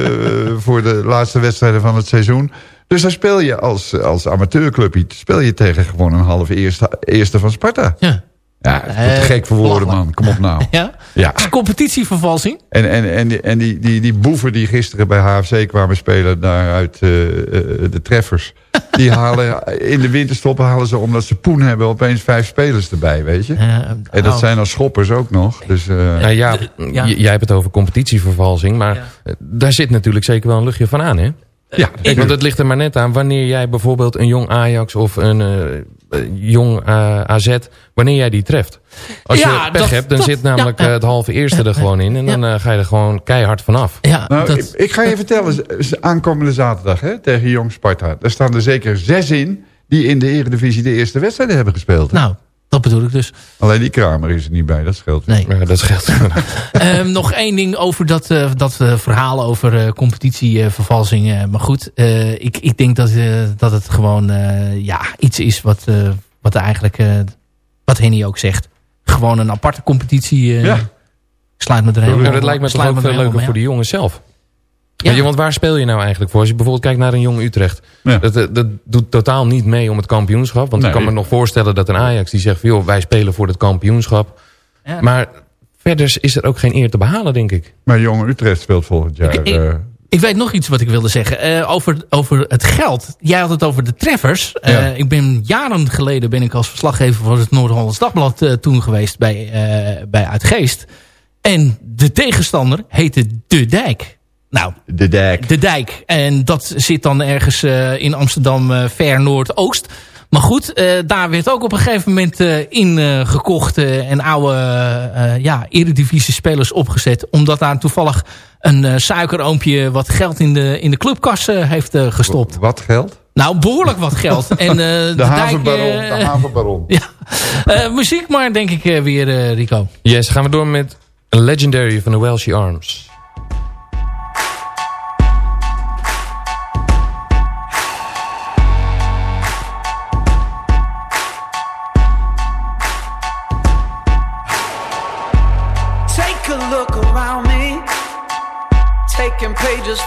[laughs] voor de laatste wedstrijden van het seizoen. Dus daar speel je als, als amateurclubje... speel je tegen gewoon een halve eerste, eerste van Sparta. Ja. Ja, dat is Eh, te gek voor woorden, man. Kom op nou. [laughs] Ja? Ja. Het is competitievervalsing. En, en, en, die, en die, die, die boeven die gisteren bij HFC kwamen spelen... daaruit de treffers... [laughs] die halen in de winterstoppen halen ze... omdat ze poen hebben opeens vijf spelers erbij, weet je? en dat nou. zijn dan schoppers ook nog. Dus, eh, Nou ja, ja. jij hebt het over competitievervalsing. Maar eh, daar zit natuurlijk zeker wel een luchtje van aan, hè? Ja, Want het ligt er maar net aan wanneer jij bijvoorbeeld een jong Ajax of een eh, eh, jong eh, AZ, wanneer jij die treft. Als Ja, je pech dat- hebt, dan dat- zit namelijk ja, ja. het halve eerste er gewoon in. En dan ga je er gewoon keihard vanaf. Ja, nou, dat, ik, ik ga je vertellen, aankomende zaterdag hè, tegen Jong Sparta... daar staan er zeker zes in die in de Eredivisie de eerste wedstrijden hebben gespeeld. hè? nou, dat bedoel ik dus. Alleen die Kramer is er niet bij, dat scheelt. Nee. Ja, dat scheelt. [laughs] Ehm, nog één ding over dat, eh, dat eh, verhaal over eh, competitievervalsing. eh, maar goed, eh, ik, ik denk dat, eh, dat het gewoon eh, ja, iets is wat, eh, wat eigenlijk, eh, wat Henny ook zegt. Gewoon een aparte competitie. eh Ja. Sluit me er helemaal Ja, dat lijkt me toch ook leuker voor de jongens zelf. Ja. Weet je, want waar speel je nou eigenlijk voor? Als je bijvoorbeeld kijkt naar een jong Utrecht. Ja. Dat, eh, dat doet totaal niet mee om het kampioenschap. Want Nee. ik kan me nog voorstellen dat een Ajax die zegt... Van, joh, wij spelen voor het kampioenschap. Ja. Maar verder is er ook geen eer te behalen, denk ik. Maar Jong Utrecht speelt volgend jaar... Ik- ik- eh, Ik weet nog iets wat ik wilde zeggen. Eh, over, over het geld. Jij had het over de treffers. Eh, Ja. ik ben jaren geleden ben ik als verslaggever voor het Noord-Hollands Dagblad eh, toen geweest bij, eh, bij Uitgeest. En de tegenstander heette De Dijk. Nou, de dijk. De Dijk. En dat zit dan ergens eh, in Amsterdam eh, ver Noordoost. Maar goed, eh, daar werd ook op een gegeven moment eh, in eh, gekocht eh, en oude eh ja, eredivisie spelers opgezet. Omdat daar toevallig een eh, suikeroompje wat geld in de, in de clubkas heeft gestopt. Wat geld? Nou, behoorlijk wat geld. [laughs] En, eh, de, De Dijk, havenbaron. de havenbaron. [laughs] ja. Eh, muziek maar, denk ik eh, weer, Rico. Yes, gaan we door met een Legendary van de Welsh Arms.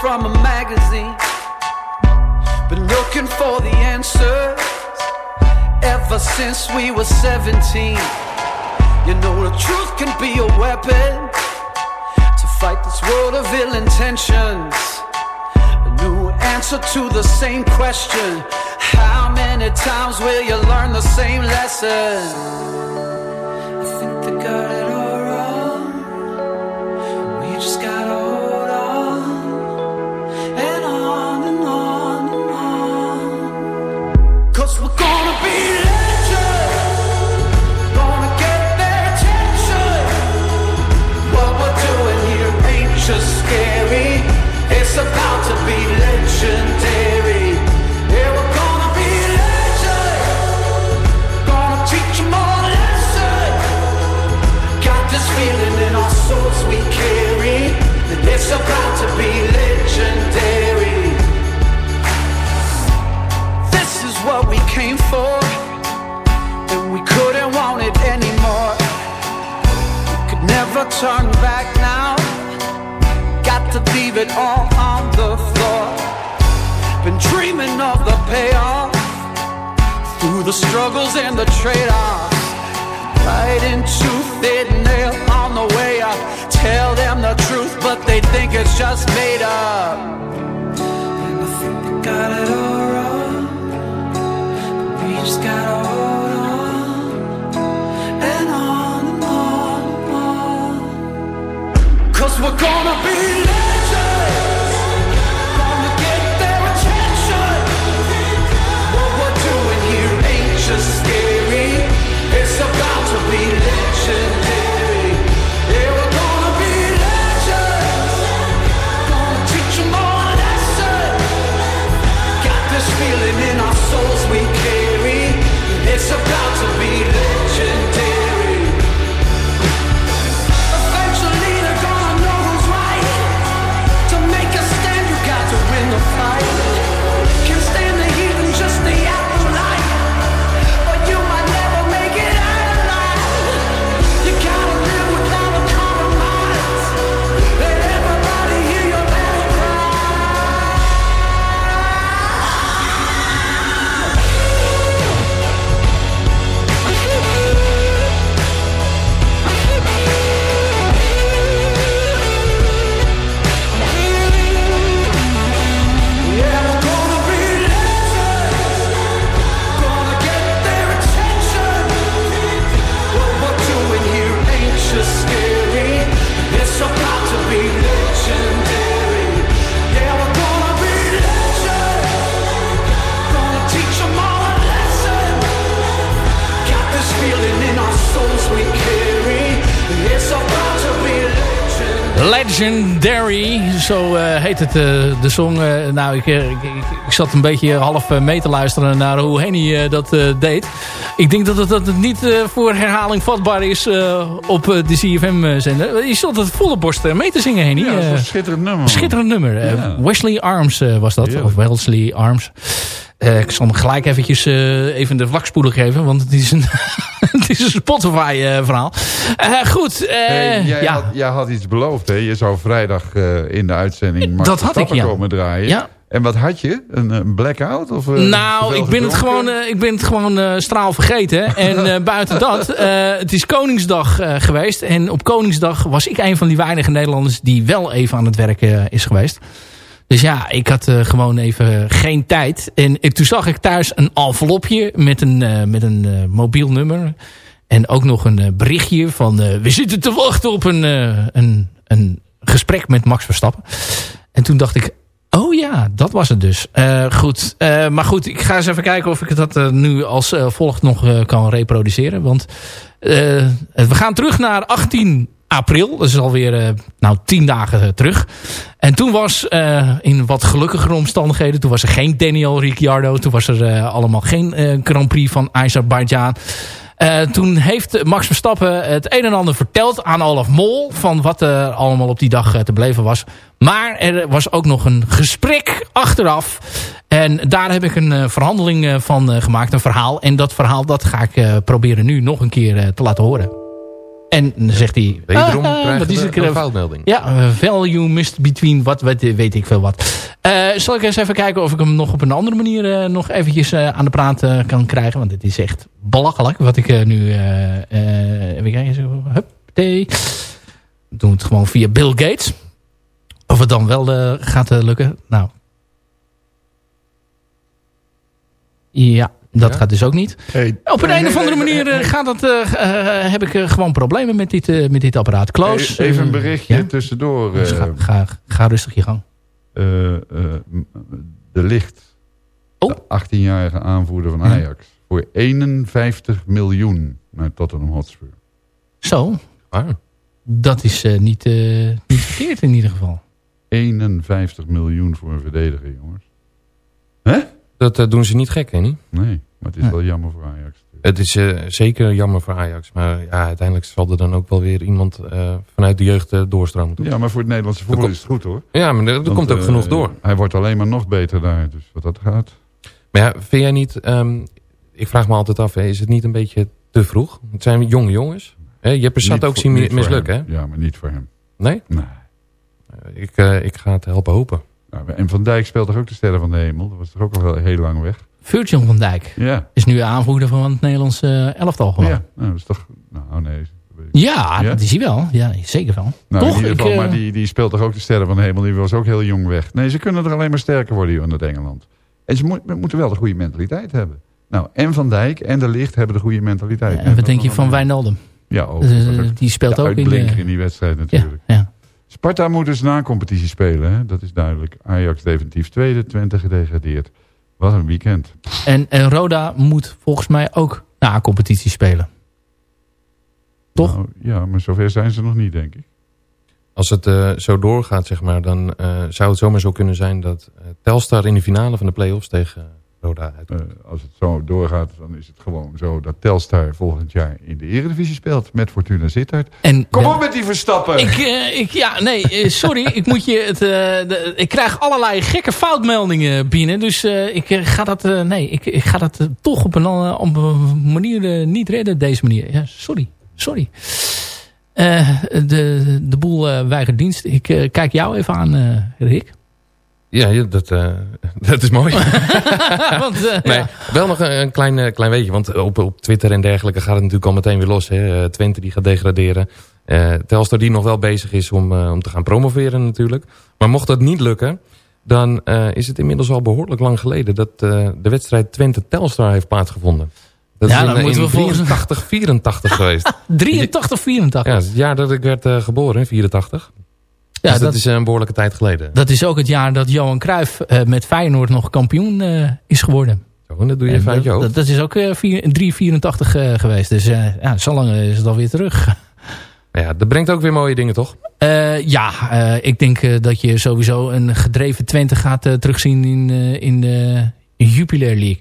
From a magazine. Been looking for the answers ever since we were 17. You know the truth can be a weapon to fight this world of ill intentions. A new answer to the same question. How many times will you learn the same lesson? I think they got Legendary, zo eh, heet het eh, de song. Eh, nou, ik, ik, ik, ik zat een beetje half mee te luisteren naar hoe Henny dat deed. Ik denk dat het, dat het niet voor herhaling vatbaar is op de CFM-zender. Je stond het volle borst mee te zingen, Henny. Ja, dat is een schitterend nummer. schitterend nummer. Ja. Wesley Arms was dat. Heerlijk. Of Wellesley Arms. Ik zal hem gelijk eventjes even de vlakspoeler geven. Want het is een, [laughs] het [laughs] is een Spotify-verhaal. goed. eh, Hey, jij, ja. had, jij had iets beloofd, hè? Je zou vrijdag eh, in de uitzending Max Dat had ik, ja. komen draaien. Ja. En wat had je? Een, een blackout? Of, eh, Nou, ik ben het gewoon, eh, ik ben het gewoon eh, straal vergeten. [laughs] En eh, buiten dat, eh, het is Koningsdag eh, geweest. En op Koningsdag was ik een van die weinige Nederlanders die wel even aan het werk eh, is geweest. Dus ja, ik had eh, gewoon even geen tijd. En ik, toen zag ik thuis een envelopje met een, eh, met een eh, mobiel nummer. En ook nog een berichtje van... we zitten te wachten op een, een, een gesprek met Max Verstappen. En toen dacht ik... Oh ja, dat was het dus. Goed, maar goed, ik ga eens even kijken of ik dat nu als volgt nog kan reproduceren. Want we gaan terug naar 18 april. Dat is alweer eh, nou, 10 dagen eh, terug. En toen was eh, in wat gelukkigere omstandigheden. Toen was er geen Daniel Ricciardo. Toen was er allemaal geen Grand Prix van Azerbeidzjan. Eh, toen heeft Max Verstappen het een en ander verteld aan Olaf Mol... van wat er allemaal op die dag te beleven was. Maar er was ook nog een gesprek achteraf. En daar heb ik een verhandeling van gemaakt, een verhaal. En dat verhaal dat ga ik proberen nu nog een keer te laten horen. En dan zegt hij... Wederom ah, krijgen wat is een foutmelding. Ja, eh, value missed between wat, eh, weet ik veel wat. Eh, zal ik eens even kijken of ik hem nog op een andere manier nog eventjes aan de praat kan krijgen. Want het is echt belachelijk wat ik nu... even kijken. Hup, thee. We doen het gewoon via Bill Gates. Of het dan wel gaat lukken. Nou. Ja, dat Ja? gaat dus ook niet. Hey, Op een, hey, een of andere manier eh, gaat dat, eh, eh, heb ik gewoon problemen met dit, eh, met dit apparaat. Close. Even een berichtje ja? tussendoor. Dus ga, ga, ga rustig je gang. eh, eh, de Licht, Oh. de 18-jarige aanvoerder van Ja. Ajax, voor 51 miljoen naar Tottenham Hotspur. Zo, Ah. dat is eh, niet, eh, niet verkeerd in ieder geval. 51 miljoen voor een verdediger, jongens. Hè? Dat doen ze niet gek, hè? niet? Nee, maar het is Ja. wel jammer voor Ajax. Het is eh, zeker jammer voor Ajax. Maar ja, uiteindelijk zal er dan ook wel weer iemand eh, vanuit de jeugd eh, doorstromen. toch? Ja, maar voor het Nederlandse voetbal komt- is het goed hoor. Ja, maar er, er Want, komt ook genoeg door. Hij wordt alleen maar nog beter daar, dus wat dat gaat. Maar ja, vind jij niet... ehm, ik vraag me altijd af, hè, is het niet een beetje te vroeg? Het zijn jonge jongens. Hè, je hebt er zat ook voor- zien mislukken, hè? Ja, maar niet voor hem. Nee? Nee. Ik, eh, ik ga het helpen hopen. Nou, en Van Dijk speelt toch ook de Sterren van de Hemel? Dat was toch ook al wel heel lang weg? Virgil van Dijk Ja. is nu aanvoerder van het Nederlandse eh, elftal gewoon. Ja, Ja, nou, dat is toch... Nou, nee. Ja? dat is hij wel. Ja, zeker wel. Nou, Toch? in ieder geval, eh, maar die, die speelt toch ook de Sterren van de Hemel? Die was ook heel jong weg. Nee, ze kunnen er alleen maar sterker worden hier in het Engeland. En ze moet- moeten wel de goede mentaliteit hebben. Nou, en Van Dijk en De Licht hebben de goede mentaliteit. en wat denk je van Wijnaldum? Ja, ook. Eh, was ook die speelt ook in de... uitblinker in die wedstrijd Ja, natuurlijk. ja. Sparta moet dus na competitie spelen, hè? dat is duidelijk. Ajax definitief tweede, Twente gedegradeerd. Wat een weekend. En, en Roda moet volgens mij ook na competitie spelen. Toch? Nou, ja, maar zover zijn ze nog niet, denk ik. Als het eh, zo doorgaat, zeg maar, dan eh, zou het zomaar zo kunnen zijn dat eh, Telstar in de finale van de play-offs tegen Roda uit. Eh, als het zo doorgaat, dan is het gewoon zo dat Telstar volgend jaar in de Eredivisie speelt met Fortuna Sittard. En, Kom op met die Verstappen! Ik, eh, ik, ja, nee, eh, sorry. ik, moet je het, eh, de- ik krijg allerlei gekke foutmeldingen binnen. Dus eh, ik ga dat, eh, nee, ik, ik ga dat toch op een, op een manier niet redden. Deze manier. Ja, sorry. Sorry. Eh, de, de boel weigert dienst. Ik kijk jou even aan, eh, Rick. Ja, dat, eh, [laughs] dat is mooi. [laughs] Want, eh, Nee, ja. wel nog een, een klein, eh, klein weetje. Want op, op Twitter en dergelijke gaat het natuurlijk al meteen weer los. Hè. Twente die gaat degraderen. Telstar die nog wel bezig is om, om te gaan promoveren natuurlijk. Maar mocht dat niet lukken... dan is het inmiddels al behoorlijk lang geleden... dat de wedstrijd Twente-Telstar heeft plaatsgevonden. Dat Ja, [laughs] is in, dan moeten in we volgens- 83, 84 geweest. 83, 84. Ja, het jaar dat ik werd geboren, in 84. Ja, dus dat, dat- is eh, een behoorlijke tijd geleden. Dat is ook het jaar dat Johan Cruijff eh, met Feyenoord nog kampioen eh, is geworden. Zo, dat doe je En even uit je dat, hoofd. dat, dat is ook eh, vier- 384 eh, geweest. Dus ja, zo lang is het alweer terug. [laughs] Ja, dat brengt ook weer mooie dingen, toch? Ja, ik denk dat je sowieso een gedreven Twente gaat terugzien in, in de Jupiler League.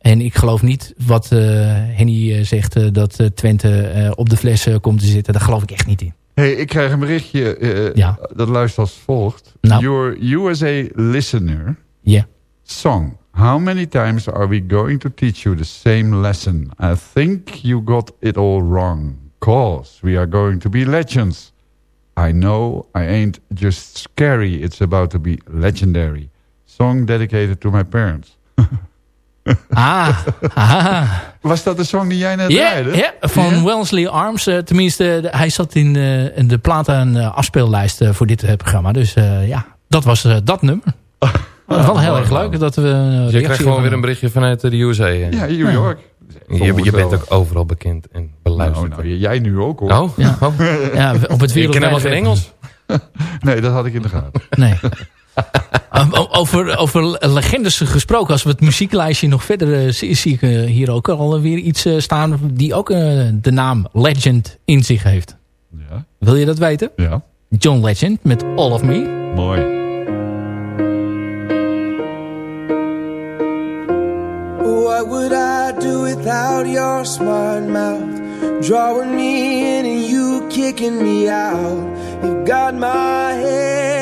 En ik geloof niet wat Henny zegt, dat Twente op de fles eh, komt te zitten. Daar geloof ik echt niet in. Hey, ik krijg een berichtje eh, Ja. dat luistert als volgt. Nou. Your USA listener Ja. song. How many times are we going to teach you the same lesson? I think you got it all wrong. Cause we are going to be legends. I know I ain't just scary. It's about to be legendary. Song dedicated to my parents. Ah, ah. Was dat de song die jij net draaide? ja, van Wellesley Arms. eh, tenminste, de- hij zat in, eh, in de platen uh, afspeellijst eh, voor dit eh, programma. Dus eh, ja, dat was eh, dat nummer. Dat is wel heel erg leuk dat we... Dus je krijgt gewoon weer een berichtje vanuit de USA. hè? Ja, New York. Je, je bent ook overal bekend en beluisterd. Nou, nou, jij nu ook hoor. Oh, Ja. oh. Ja, op het Je ken helemaal wereldwijde geen web. Engels. [laughs] Nee, dat had ik in de gaten. Nee. [laughs] O- over, over legendes gesproken, als we het muzieklijstje nog verder uh, zie, zie ik uh, hier ook alweer iets uh, staan die ook de naam Legend in zich heeft. Ja. Wil je dat weten? Ja. John Legend met All of Me. Mooi. What would I do without your smart mouth? Drawing me in and you kicking me out. You got my head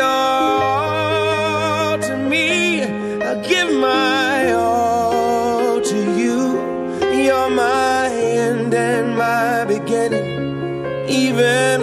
All to me. I give my all to you. You're my end and my beginning. Even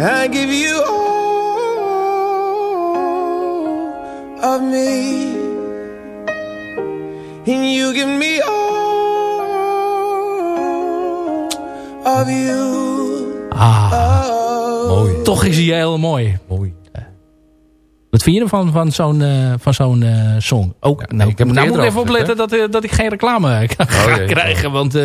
I give you all of me. And you give me all of you. Ah, mooi. Toch is hij heel mooi. Mooi. Wat vind je ervan van zo'n eh, van zo'n eh, song? Ook, nou, ik heb het nou moet ik even opletten dat, eh, dat ik geen reclame ga [laughs] Oh, krijgen. Want,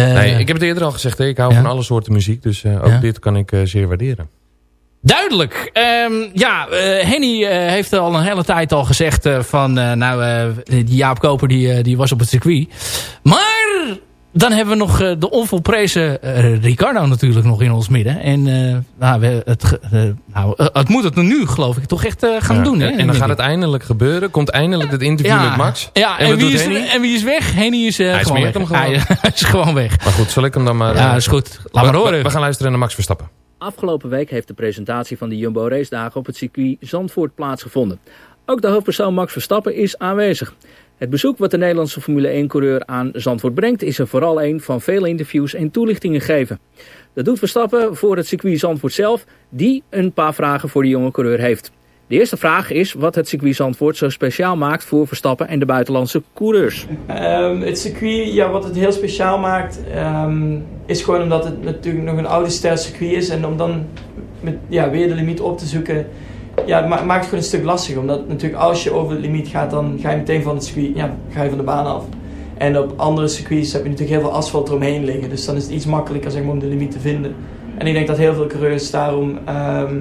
nee, ik heb het eerder al gezegd. Hè? Ik hou Ja. van alle soorten muziek. Dus eh, ook Ja. dit kan ik eh, zeer waarderen. Duidelijk. Ehm, ja, eh, Henny eh, heeft al een hele tijd al gezegd eh, van... eh, nou, eh, die Jaap Koper die, eh, die was op het circuit. Maar dan hebben we nog eh, de onvolprezen eh, Ricardo natuurlijk nog in ons midden. En eh, nou, we, het, nou, het moet het nu geloof ik toch echt eh, gaan Ja, doen. Hè, En dan gaat het eindelijk gebeuren. Komt eindelijk het interview Ja, met Max. Ja, en, wie is, Henny? en wie is weg? Henny is, eh, Hij gewoon smeert weg. hem gewoon. Hij, hij [laughs] is gewoon weg. Maar goed, zal ik hem dan maar... Ja, is goed. Laat maar we- horen. We, we gaan luisteren naar Max Verstappen. Afgelopen week heeft de presentatie van de Jumbo Race Dagen op het circuit Zandvoort plaatsgevonden. Ook de hoofdpersoon Max Verstappen is aanwezig. Het bezoek wat de Nederlandse Formule 1-coureur aan Zandvoort brengt... is er vooral een van vele interviews en toelichtingen geven. Dat doet Verstappen voor het circuit Zandvoort zelf... die een paar vragen voor de jonge coureur heeft. De eerste vraag is wat het circuit Zandvoort zo speciaal maakt... voor Verstappen en de buitenlandse coureurs. Ehm, het circuit, ja, wat het heel speciaal maakt, ehm, is gewoon omdat het natuurlijk nog een oude stijl circuit is. En om dan met, ja, weer de limiet op te zoeken, ja, het ma- maakt het gewoon een stuk lastiger. Omdat natuurlijk als je over de limiet gaat, dan ga je meteen van het circuit, ja, ga je van de baan af. En op andere circuits heb je natuurlijk heel veel asfalt eromheen liggen. Dus dan is het iets makkelijker zeg maar, om de limiet te vinden. En ik denk dat heel veel coureurs daarom, ehm,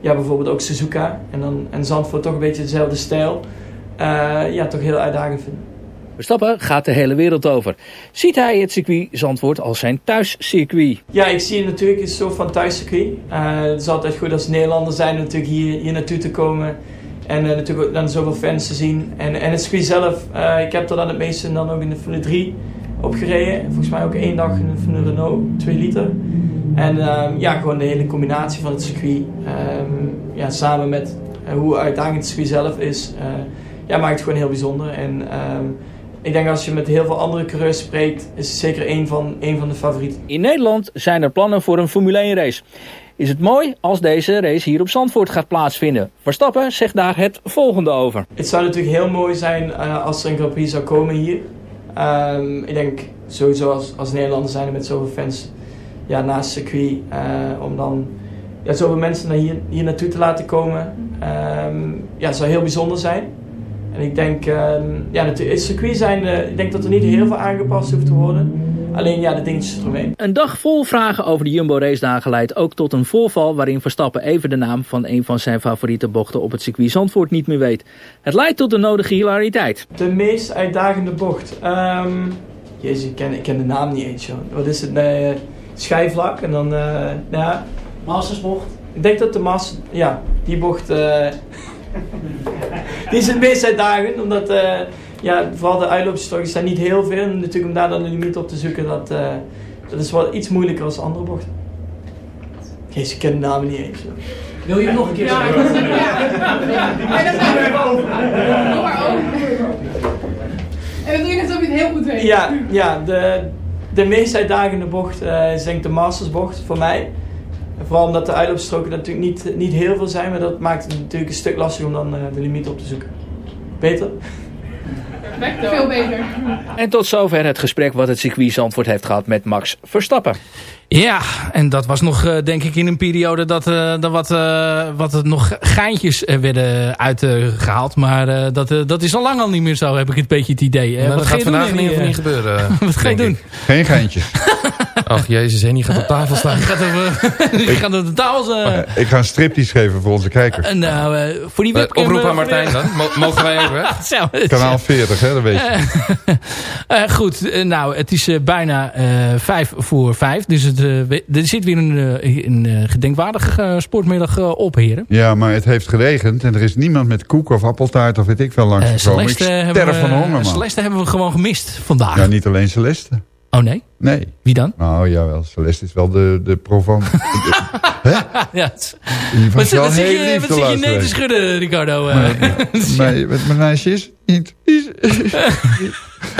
ja, bijvoorbeeld ook Suzuka en, dan, en Zandvoort toch een beetje dezelfde stijl, eh, ja, toch heel uitdagend vinden. Verstappen gaat de hele wereld over. Ziet hij het circuit Zandvoort als zijn thuiscircuit? Ja, ik zie het natuurlijk als een soort van thuiscircuit. Eh, het is altijd goed als Nederlander zijn natuurlijk hier, hier naartoe te komen. En eh, natuurlijk dan zoveel fans te zien. En, en het circuit zelf, eh, ik heb er dan het meeste dan ook in de Formule 3 op gereden. Volgens mij ook één dag in de Formule Renault, 2 liter. En ehm, ja, gewoon de hele combinatie van het circuit. ehm, ja, samen met hoe uitdagend het circuit zelf is, ja, maakt het gewoon heel bijzonder. En ehm, ik denk als je met heel veel andere coureurs spreekt, is het zeker één van, één van de favorieten. In Nederland zijn er plannen voor een Formule 1 race. Is het mooi als deze race hier op Zandvoort gaat plaatsvinden? Verstappen zegt daar het volgende over. Het zou natuurlijk heel mooi zijn eh, als er een Grand Prix zou komen hier. Ehm, ik denk sowieso als, als Nederlander zijn er met zoveel fans ja, naast het circuit. eh, om dan ja, zoveel mensen naar hier, hier naartoe te laten komen. Ehm, ja, het zou heel bijzonder zijn. En ik denk, ehm, ja, het, circuit zijn, eh, ik denk dat er niet heel veel aangepast hoeft te worden. Alleen ja, de dingetjes eromheen. Een dag vol vragen over de Jumbo race dagen leidt ook tot een voorval waarin Verstappen even de naam van een van zijn favoriete bochten op het circuit Zandvoort niet meer weet. Het leidt tot de nodige hilariteit. De meest uitdagende bocht. Ehm jezus, ik ken, ik ken de naam niet eens, joh. Wat is het? Nee, eh, schijfvlak en dan, eh ja... Mastersbocht? Ik denk dat de Masters... Ja, die bocht... eh, [laughs] die is het meest uitdagend, omdat... eh, ja, vooral de uitloopstrookjes zijn niet heel veel. En natuurlijk om daar dan de limiet op te zoeken, dat, eh, dat is wel iets moeilijker als andere bochten. Jezus, ik ken de naam niet eens. Wil je hem nog een keer Ja, zeggen? ik- En dan zijn we boven. Doe maar ook. En dan doe je het alsof je het heel goed weet. Ja, ja de, de meest uitdagende bocht eh, is denk ik de Mastersbocht voor mij. En Vooral omdat de uitloopstroken natuurlijk niet, niet heel veel zijn, maar dat maakt het natuurlijk een stuk lastiger om dan eh, de limiet op te zoeken. Beter? Perfect. Veel beter. En tot zover het gesprek wat het circuit Zandvoort heeft gehad met Max Verstappen. Ja, en dat was nog eh, denk ik in een periode dat, eh, dat wat, eh, wat er nog geintjes eh, werden uitgehaald. maar eh, dat, dat is al lang al niet meer zo, heb ik een beetje het idee. Nou, wat dat ga gaat vandaag in ieder geval niet gebeuren. [laughs] wat ga je doen? ik. Geen geintjes. Ach jezus, Henny gaat op tafel staan. [laughs] Je gaat op, [laughs] gaat op de tafel... eh, Ik ga een striptease geven voor onze kijkers. en, nou, eh, voor die Eh, webcam... oproep eh, aan Martijn dan. Mo- Mogen wij ook weg? [laughs] Kanaal 40, hè, dat weet je. Eh, goed, eh, nou, het is eh, bijna eh, vijf voor vijf. Dus het, eh, er zit weer een, eh, een eh, gedenkwaardige eh, sportmiddag eh, op, heren. Ja, maar het heeft geregend en er is niemand met koek of appeltaart of weet ik veel langs Eh, gekomen. Ik Celeste, hebben sterf we, van honger, man. Celeste hebben we gewoon gemist vandaag. Ja, niet alleen Celeste. Oh nee? Nee. Wie dan? Nou, jawel, Celeste is wel de, de provan. [laughs] ja, het- Die was wat zit wel wat zit heel je, lief wat zit je nee te schudden, Ricardo? eh? Nee, [laughs] met mijn meisjes niet.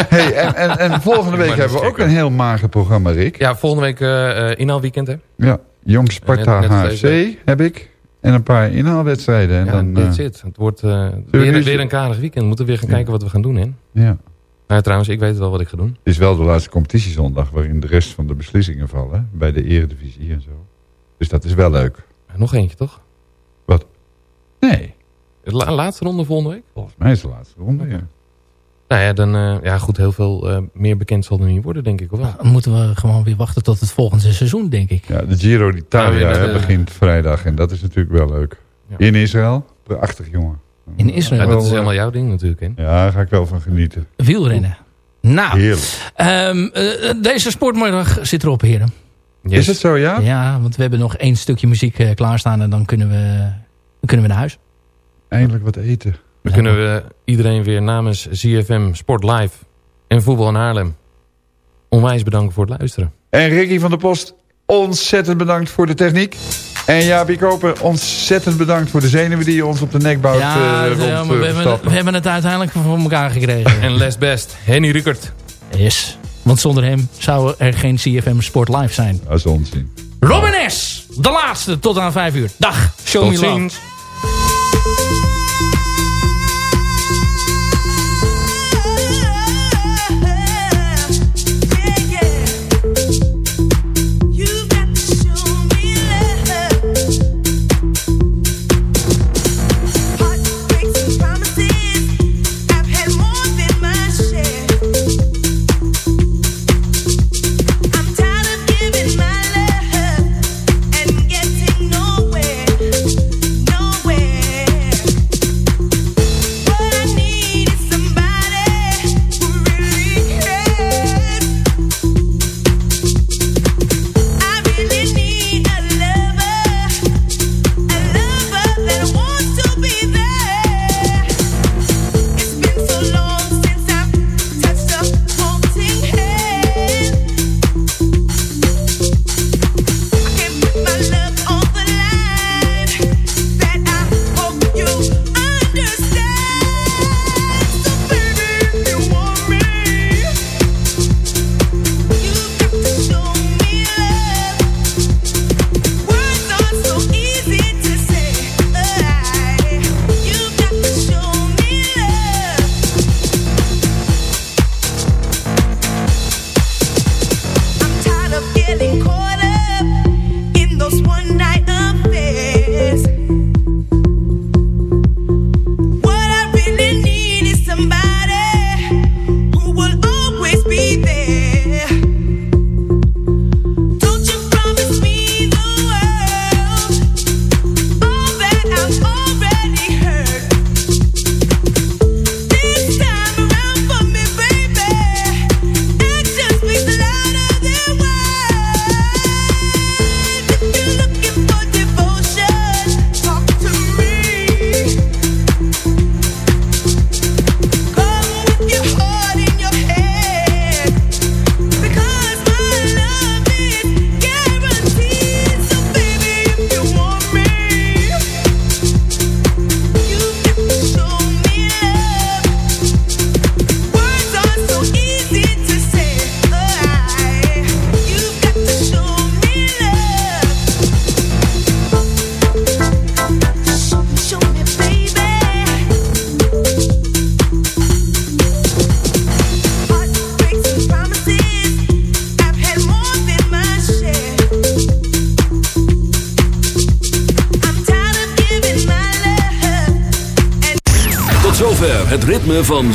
hey, en, en, en volgende [laughs] week hebben we ook een heel mager programma, Rick. Ja, volgende week eh eh, inhaalweekend hè. Ja, Jong Sparta Net- net HFC gelezen. heb ik. En een paar inhaalwedstrijden. En Ja, dan, that's eh, it. Het wordt eh, we weer, weer een karig weekend. We moeten weer gaan Ja. kijken wat we gaan doen hè. Ja. Nou, trouwens, ik weet wel wat ik ga doen. Het is wel de laatste competitiezondag waarin de rest van de beslissingen vallen. Bij de eredivisie en zo. Dus dat is wel leuk. Nog eentje toch? Wat? Nee. De la- laatste ronde volgende week? Volgens mij is de laatste ronde, ja. Nou ja, dan eh, ja, goed, heel veel eh, meer bekend zal er niet worden, denk ik. Of wel? Dan moeten we gewoon weer wachten tot het volgende seizoen, denk ik. Ja, de Giro d'Italia de- begint vrijdag. En dat is natuurlijk wel leuk. Ja. In Israël. Prachtig, jongen. In Israël. Ja, dat is helemaal jouw ding natuurlijk. Hè? Ja, daar ga ik wel van genieten. Wielrennen. Nou, Heerlijk. ehm, eh, deze sportmiddag zit erop, heren. Is het zo, ja? Ja, want we hebben nog één stukje muziek eh, klaarstaan en dan kunnen we, dan kunnen we naar huis. Eindelijk wat eten. Dan kunnen we iedereen weer namens ZFM Sport Live en Voetbal in Haarlem onwijs bedanken voor het luisteren. En Ricky van der Post, ontzettend bedankt voor de techniek. En ja, kopen ontzettend bedankt voor de zenuwen die je ons op de nek bouwt. Ja, eh, het, rond, ja, eh, we, hebben, Verstappen. we hebben het uiteindelijk voor elkaar gekregen. En les best, Henny Rukert. Yes. Want zonder hem zou er geen CFM Sport Live zijn. Dat is onzin. Robin S. De laatste tot aan 5 uur. Dag. Show Tot me love.